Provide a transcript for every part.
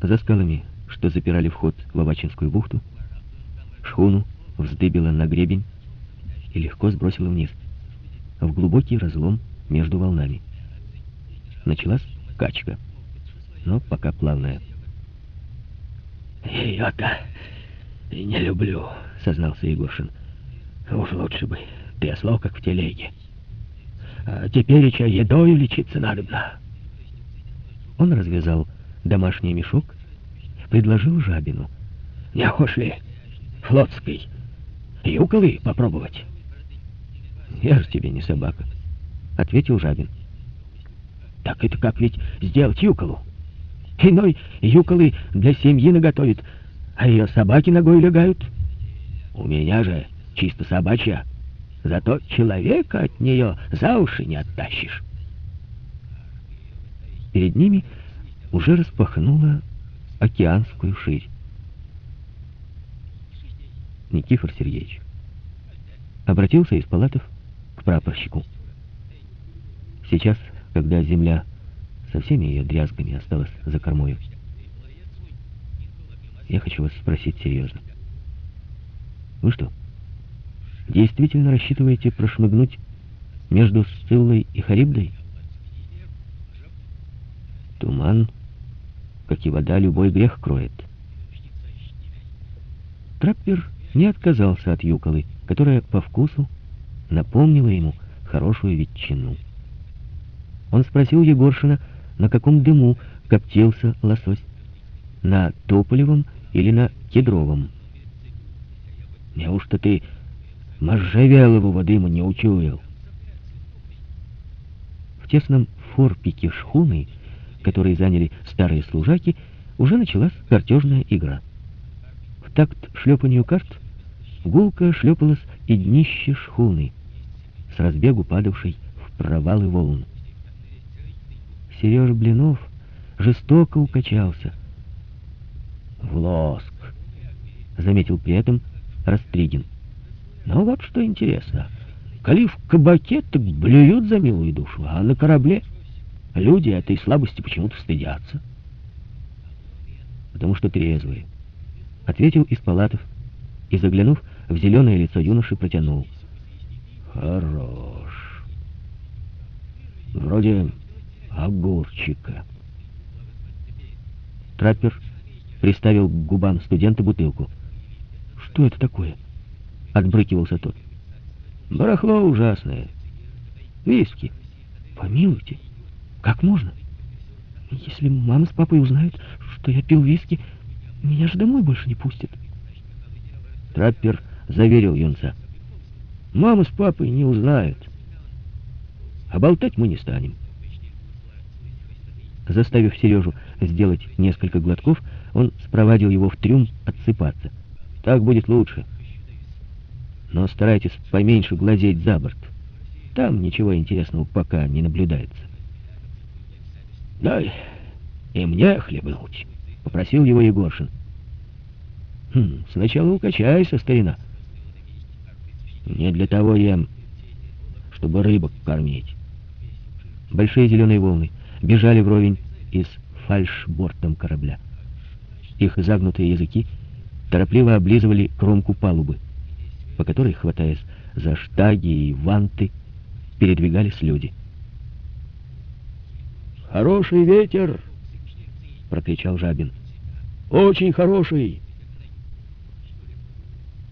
За скалами, что запирали вход в Авачинскую бухту, шхуну вздыбила на гребень и легко сбросила вниз, в глубокий разлом между волнами. Началась качка, но пока плавная. «Ее-то не люблю», — сознался Егоршин. «Уж лучше бы трясло, как в телеге. А теперь еще едой лечиться надобно». Он развязал домашний мешок, предложил жабину. «Не хочешь ли флотской юколы попробовать?» «Я же тебе не собака», — ответил Жабин. «Так это как ведь сделать юколу? Иной юколы для семьи наготовит, а ее собаки ногой легают. У меня же чисто собачья, зато человека от нее за уши не оттащишь». Перед ними уже распахнула океанскую ширь. Никифор Сергеевич обратился из палатов к прапорщику. Сейчас, когда земля со всеми ее дрязгами осталась за кормою, я хочу вас спросить серьезно. Вы что, действительно рассчитываете прошмыгнуть между Сциллой и Харибдой? Туман, как и вода, любой грех кроет. Траппер не отказался от юколы, которая по вкусу напомнила ему хорошую ветчину. Он спросил Егоршина, на каком дыму коптился лосось, на тополевом или на кедровом. «Неужто ты можжевелового дыма не учуял?» В тесном форпике шхуны которые заняли старые служаки, уже началась картежная игра. В такт шлепанию карт гулко шлепалось и днище шхуны, с разбегу падавшей в провалы волн. Сереж Блинов жестоко укачался. «В лоск», — заметил при этом Растригин. «Но вот что интересно. Коли в кабаке, так блюют за милую душу, а на корабле...» Люди этой слабости почему-то стыдятся. Потому что трезвые. Ответил из палатов и, заглянув в зеленое лицо юноши, протянул. Хорош. Вроде огурчика. Траппер приставил к губам студента бутылку. «Что это такое?» — отбрыкивался тот. «Барахло ужасное. Виски». «Помилуйте». Как можно? Если мама с папой узнают, что я пил виски, меня же домой больше не пустят. Траппер заверил юнца. Мама с папой не узнают. А болтать мы не станем. Заставив Сережу сделать несколько глотков, он спровадил его в трюм отсыпаться. Так будет лучше. Но старайтесь поменьше глазеть за борт. Там ничего интересного пока не наблюдается. «Дай и мне хлебнуть», — попросил его Егоршин. «Хм, сначала укачайся, старина». «Не для того ем, чтобы рыбок кормить». Большие зеленые волны бежали вровень из фальшбортом корабля. Их загнутые языки торопливо облизывали кромку палубы, по которой, хватаясь за штаги и ванты, передвигались люди. «Хороший ветер!» — прокричал Жабин. «Очень хороший!»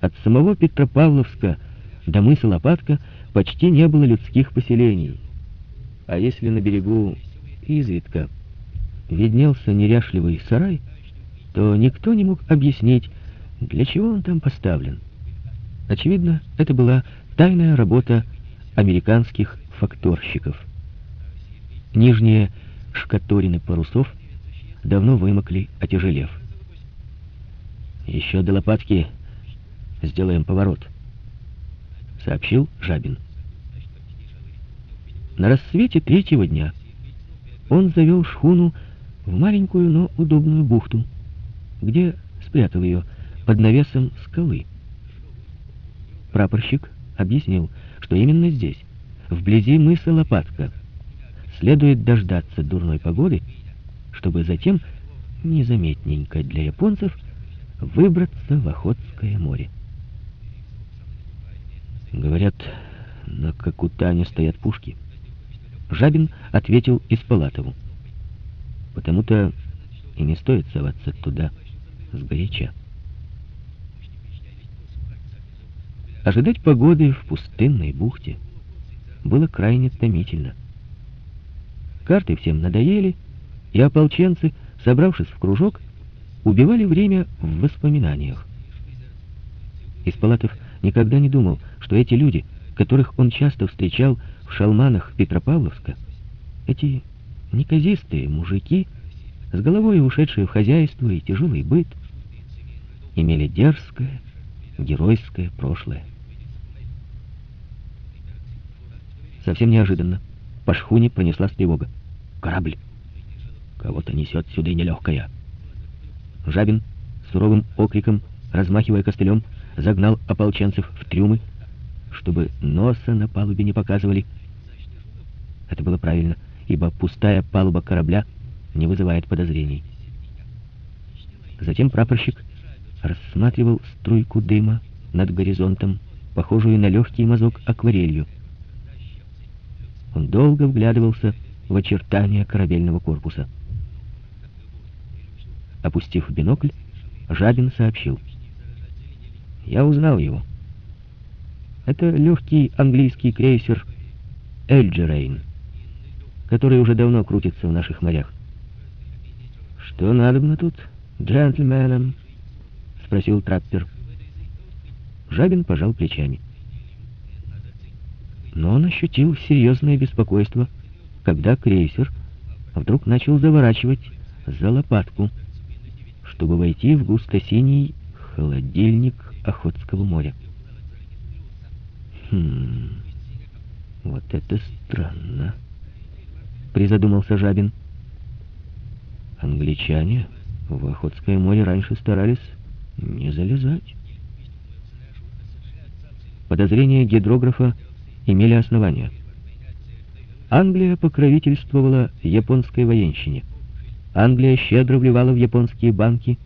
От самого Петропавловска до мыса Лопатка почти не было людских поселений. А если на берегу изредка виднелся неряшливый сарай, то никто не мог объяснить, для чего он там поставлен. Очевидно, это была тайная работа американских факторщиков. Нижние шкаторины парусов давно вымокли, отяжелев. «Еще до лопатки сделаем поворот», — сообщил Жабин. На рассвете третьего дня он завел шхуну в маленькую, но удобную бухту, где спрятал ее под навесом скалы. Прапорщик объяснил, что именно здесь, вблизи мыса Лопатка, следует дождаться дурной погоды, чтобы затем незаметненько для японцев выбраться в Охотское море. Говорят, на Какутане стоят пушки. Жабин ответил Испалатову. Потому-то и не стоит соваться туда сгоряча. Ожидать погоды в пустынной бухте было крайне томительно. Карты всем надоели, и ополченцы, собравшись в кружок, убивали время в воспоминаниях. Испалатов никогда не думал, что эти люди, которых он часто встречал в шалманах Петропавловска, эти неказистые мужики, с головой ушедшие в хозяйство и тяжелый быт, имели дерзкое, геройское прошлое. Совсем неожиданно по шхуне пронеслась тревога. Корабль. Кого-то несет сюда нелегкая. Жабин суровым окриком, размахивая костылем, загнал ополченцев в трюмы, чтобы носа на палубе не показывали. Это было правильно, ибо пустая палуба корабля не вызывает подозрений. Затем прапорщик рассматривал струйку дыма над горизонтом, похожую на легкий мазок акварелью. Он долго вглядывался в очертания корабельного корпуса. Опустив бинокль, Жабин сообщил. «Я узнал его. Это легкий английский крейсер «Эльджерейн», который уже давно крутится в наших морях. «Что надобно тут, джентльменам?» — спросил траппер. Жабин пожал плечами но он ощутил серьезное беспокойство, когда крейсер вдруг начал заворачивать за лопатку, чтобы войти в густо-синий холодильник Охотского моря. «Хм, вот это странно», — призадумался Жабин. «Англичане в Охотское море раньше старались не залезать». Подозрение гидрографа имели основания. Англия покровительствовала японской военщине. Англия щедро вливала в японские банки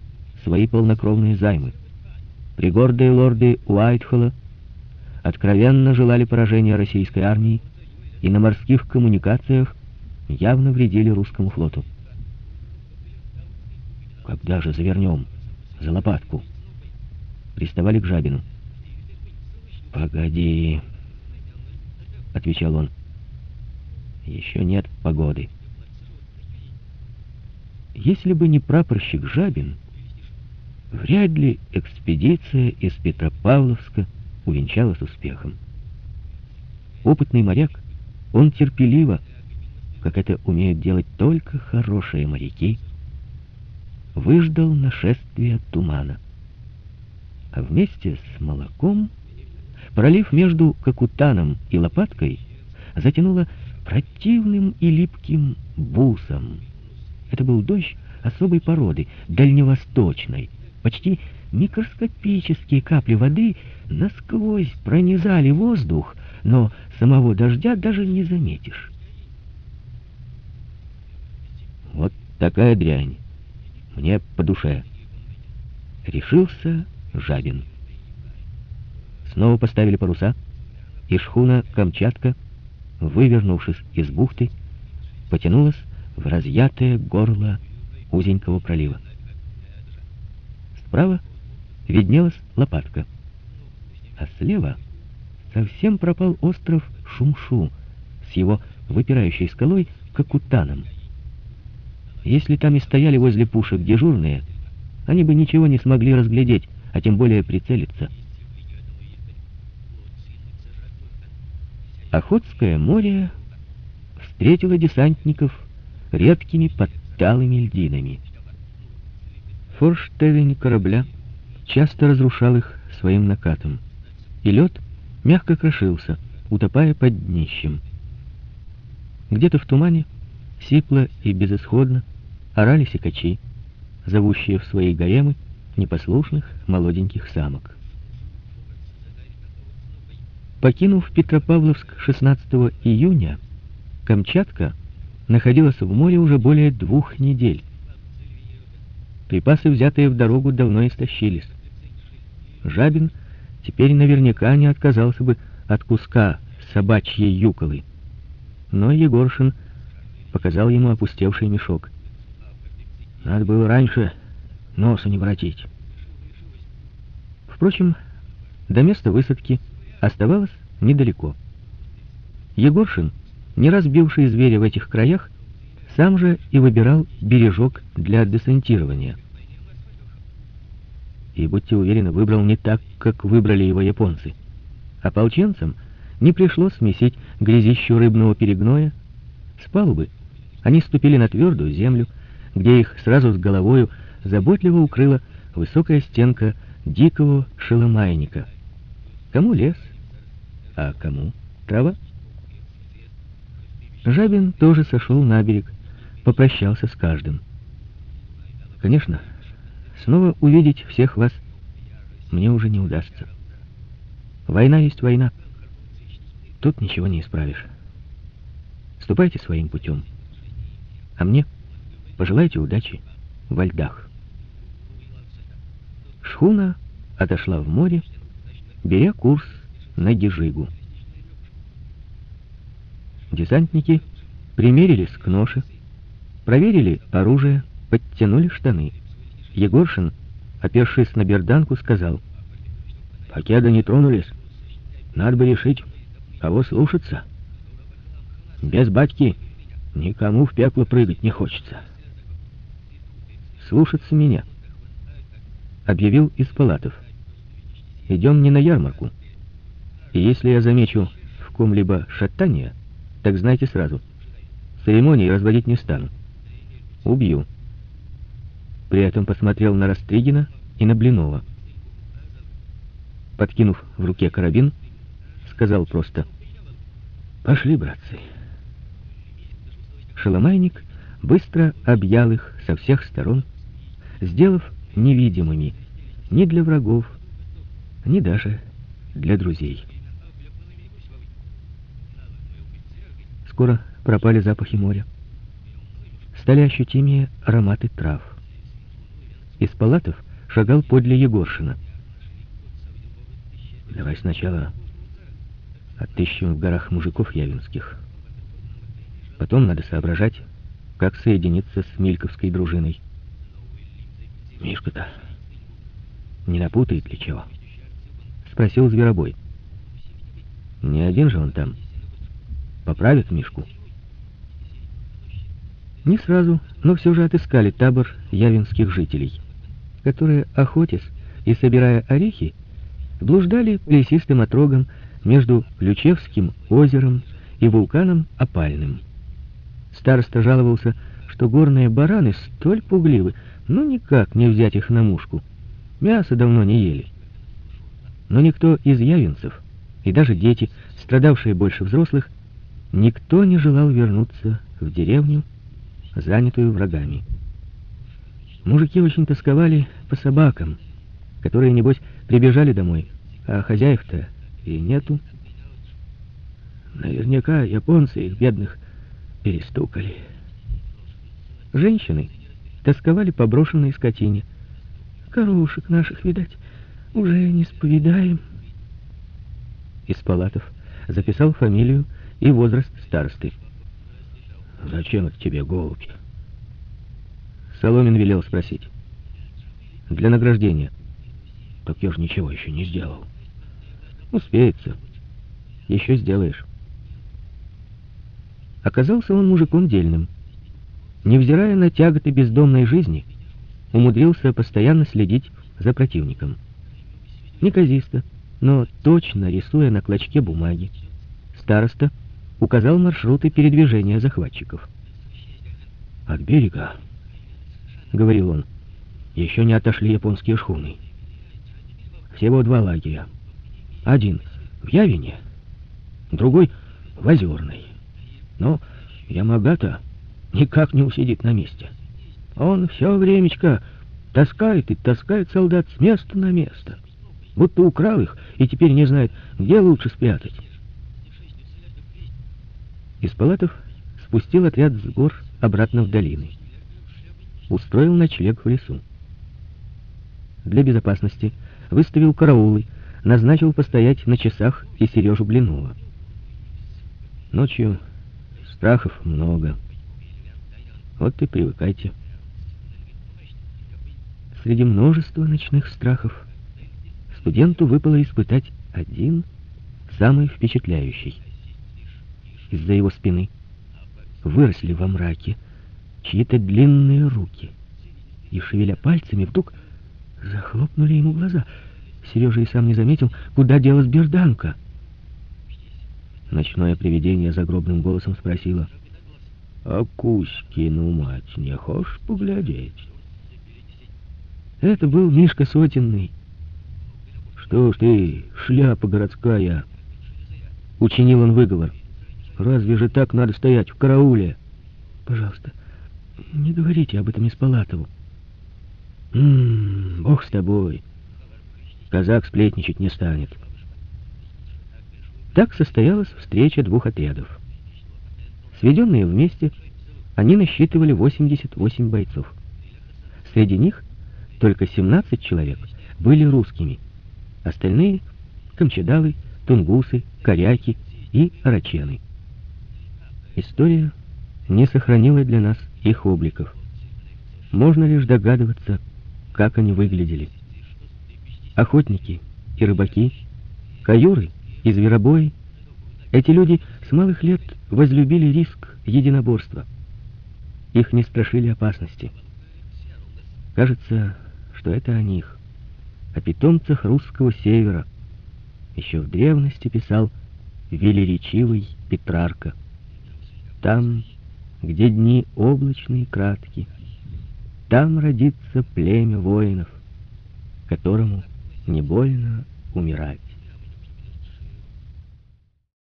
свои полнокровные займы. Пригордые лорды Уайтхолла откровенно желали поражения российской армии и на морских коммуникациях явно вредили русскому флоту. «Когда же завернем? За лопатку!» Приставали к Жабину. «Погоди!» — отвечал он. «Еще нет погоды». Если бы не прапорщик Жабин, вряд ли экспедиция из Петропавловска увенчалась успехом. Опытный моряк, он терпеливо, как это умеют делать только хорошие моряки, выждал нашествие тумана. А вместе с молоком Пролив между Какутаном и Лопаткой затянуло противным и липким бусом. Это был дождь особой породы, дальневосточной. Почти микроскопические капли воды насквозь пронизали воздух, но самого дождя даже не заметишь. Вот такая дрянь. Мне по душе. Решился Жабин. Снова поставили паруса, и шхуна «Камчатка», вывернувшись из бухты, потянулась в разъятое горло узенького пролива. Справа виднелась лопатка, а слева совсем пропал остров Шумшу с его выпирающей скалой Какутаном. Если там и стояли возле пушек дежурные, они бы ничего не смогли разглядеть, а тем более прицелиться. Охотское море встретило десантников редкими подталыми льдинами. Форштевень корабля часто разрушал их своим накатом, и лед мягко крошился, утопая под днищем. Где-то в тумане, сипло и безысходно, орали сикачи, зовущие в свои гаремы непослушных молоденьких самок. Покинув Петропавловск 16 июня, Камчатка находилась в море уже более двух недель. Припасы, взятые в дорогу, давно истощились. Жабин теперь наверняка не отказался бы от куска собачьей юколы. Но Егоршин показал ему опустевший мешок. Надо было раньше носа не воротить. Впрочем, до места высадки оставалось недалеко. Егоршин, не разбивший зверя в этих краях, сам же и выбирал бережок для десантирования. И, будьте уверены, выбрал не так, как выбрали его японцы. Ополченцам не пришлось смесить грязищу рыбного перегноя. С палубы они ступили на твердую землю, где их сразу с головою заботливо укрыла высокая стенка дикого шеломайника. Кому лес, а кому трава? Жабин тоже сошел на берег, попрощался с каждым. Конечно, снова увидеть всех вас мне уже не удастся. Война есть война. Тут ничего не исправишь. Ступайте своим путем. А мне пожелайте удачи во льдах. Шхуна отошла в море, беря курс на Гижигу. Десантники примерились к ноше, проверили оружие, подтянули штаны. Егоршин, опершись на берданку, сказал, «Покеда не тронулись. Надо бы решить, кого слушаться. Без батьки никому в пекло прыгать не хочется». «Слушаться меня», — объявил из палатов. «Идем не на ярмарку. Если я замечу в ком-либо шатание, так знайте сразу, церемонии разводить не стану. Убью». При этом посмотрел на Растригина и на Блинова. Подкинув в руке карабин, сказал просто «Пошли, братцы». Шаломайник быстро объял их со всех сторон, сделав невидимыми ни для врагов, ни даже для друзей. Скоро пропали запахи моря. Стали ощутимее ароматы трав. Из палатов шагал подле Егоршина. «Давай сначала отыщем в горах мужиков явинских. Потом надо соображать, как соединиться с Мильковской дружиной». Мишка-то не напутает ли чего? Спросил Зверобой. Не один же он там. Поправит Мишку. Не сразу, но все же отыскали табор явинских жителей, которые, охотясь и собирая орехи, блуждали лесистым отрогам между Ключевским озером и вулканом Опальным. Староста жаловался, что горные бараны столь пугливы, ну никак не взять их на мушку. Мясо давно не ели. Но никто из явинцев, и даже дети, страдавшие больше взрослых, никто не желал вернуться в деревню, занятую врагами. Мужики очень тосковали по собакам, которые, небось, прибежали домой, а хозяев-то и нету. Наверняка японцы их бедных перестукали. Женщины тосковали по брошенной скотине. Коровушек наших, видать, уже не споведаем. Из палатов записал фамилию и возраст старосты. «Зачем это тебе, голубь?» Соломин велел спросить. «Для награждения». «Так я же ничего еще не сделал». «Успеется. Еще сделаешь». Оказался он мужиком дельным невзирая на тяготы бездомной жизни, умудрился постоянно следить за противником. Неказисто, но точно рисуя на клочке бумаги, староста указал маршруты передвижения захватчиков. «От берега», — говорил он, — «еще не отошли японские шхуны. Всего два лагеря. Один в Явине, другой в Озерной. Но Ямагата никак не усидит на месте. Он все времечко таскает и таскает солдат с места на место, будто украл их и теперь не знает, где лучше спрятать. Из палатов спустил отряд с гор обратно в долины. Устроил ночлег в лесу. для безопасности выставил караулы, назначил постоять на часах и Сережу Блинова. Ночью страхов много. Вот и привыкайте. Среди множества ночных страхов студенту выпало испытать один, самый впечатляющий. Из-за его спины выросли во мраке чьи-то длинные руки и, шевеля пальцами, вдруг захлопнули ему глаза. Сережа и сам не заметил, куда делась берданка. Ночное привидение загробным голосом спросило, «А Кузькину мать не хочешь поглядеть?» Это был Мишка Сотенный. «Что ж ты, шляпа городская!» Учинил он выговор. «Разве же так надо стоять в карауле?» «Пожалуйста, не говорите об этом Испалатову». «Ммм, бог с тобой. Казак сплетничать не станет». Так состоялась встреча двух отрядов. Сведенные вместе, они насчитывали 88 бойцов. Среди них только 17 человек были русскими. Остальные — камчедалы, тунгусы, коряки и арачены. История не сохранила для нас их обликов. Можно лишь догадываться, как они выглядели. Охотники и рыбаки, каюры и зверобои, эти люди с малых лет возлюбили риск единоборства. Их не страшили опасности. Кажется, что это о них, о питомцах русского севера. Еще в древности писал велеречивый Петрарка. Там, где дни облачные и краткие, там родится племя воинов, которому не больно умирать.